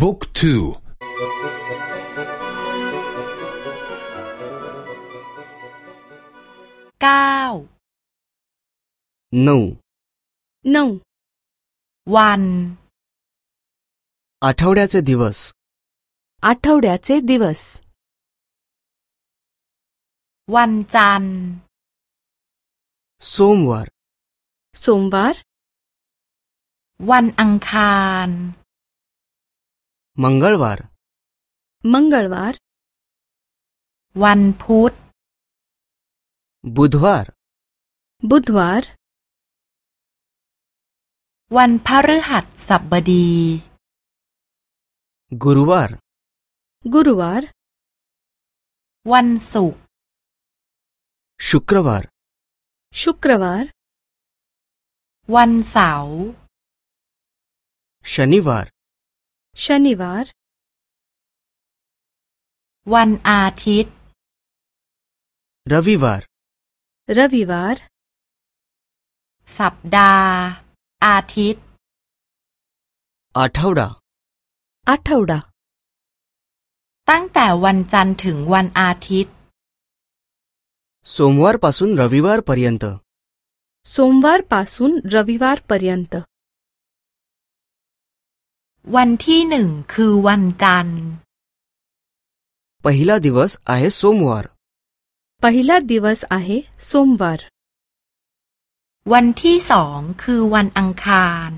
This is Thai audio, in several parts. บุ๊กทูก้าวหนึ่งหนึ่งวันอาทิตย์จะดิวส์อาทิตย์จะดิวส์วันจันทร์สุ่มวารสุ่มวารวันอังคาร मंगलवार मंगलवार one foot बुधवार बुधवार वन फरहत सबदी गुरुवार गुरुवार वन सुख शुक्रवार शुक्रवार वन วันเสาร์ शनिवार ชนิวารวันอาทิตย์รวิวารรวิวารสัปดาห์ อาทิตย์อาทิตย์อาทิตย์ตั้งแต่วันจันทร์ถึงวันอาทิตย์สุ่มวาร์ปัสุนรวิวาร์ปริยันต์สุ่มวาร์ปัสุนรวิวาร์ปริยันต์วันที่หนึ่งคือวันจันทร์ पहिला दिवस आहे सोमवार पहिला दिवस आहे सोमवार วันที่สองคือวันอังคาร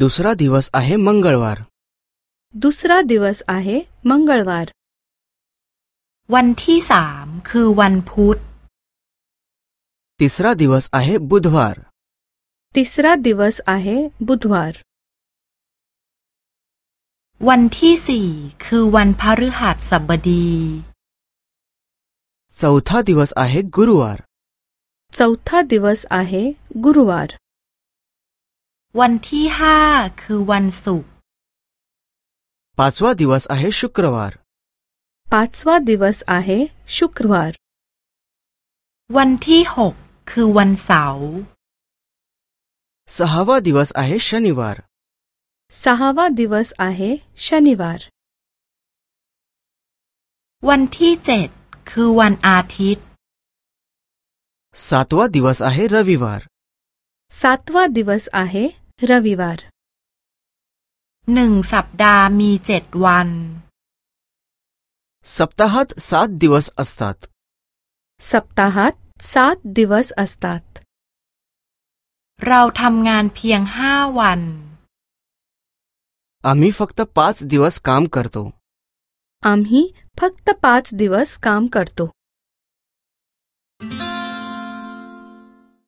दुसरा दिवस आहे मंगळवार दुसरा दिवस आहे मंगळवार วันที่สามคือวันพุธ तिसरा दिवस आहे बुधवार तिसरा दिवस आहे बुधवार วันที่สี่คือวันพฤหัสบดีสัปดาห์ที่ว่าเป็นกุรุวารสัปดาห์ที่ว่าเป็นกุรุวารวันที่ห้าคือวันศุกร์ปัจวัติวัสอาเหชุกรวารปัจวัติวันอาเหชุกรวารวันที่หกคือวันเสาร์สหวัติวัสอาเหชนิวารสหวาดิวสอาเฮชนิวารวันที่เจ็ดคือวันอาทิตย์สัตวาดิวสอาเฮรวิวารสัตวาดิวสอาเฮรวิวารหนึ่งสัปดาห์มีเจ็ดวันสัปดาห์ทสัตดิวสอัสตัตสัปดาห์ทสัตดิวสอัสตัตเราทำงานเพียงห้าวัน आम्ही फक्त पाच दिवस काम करतो आम्ही फक्त पाच दिवस काम करतो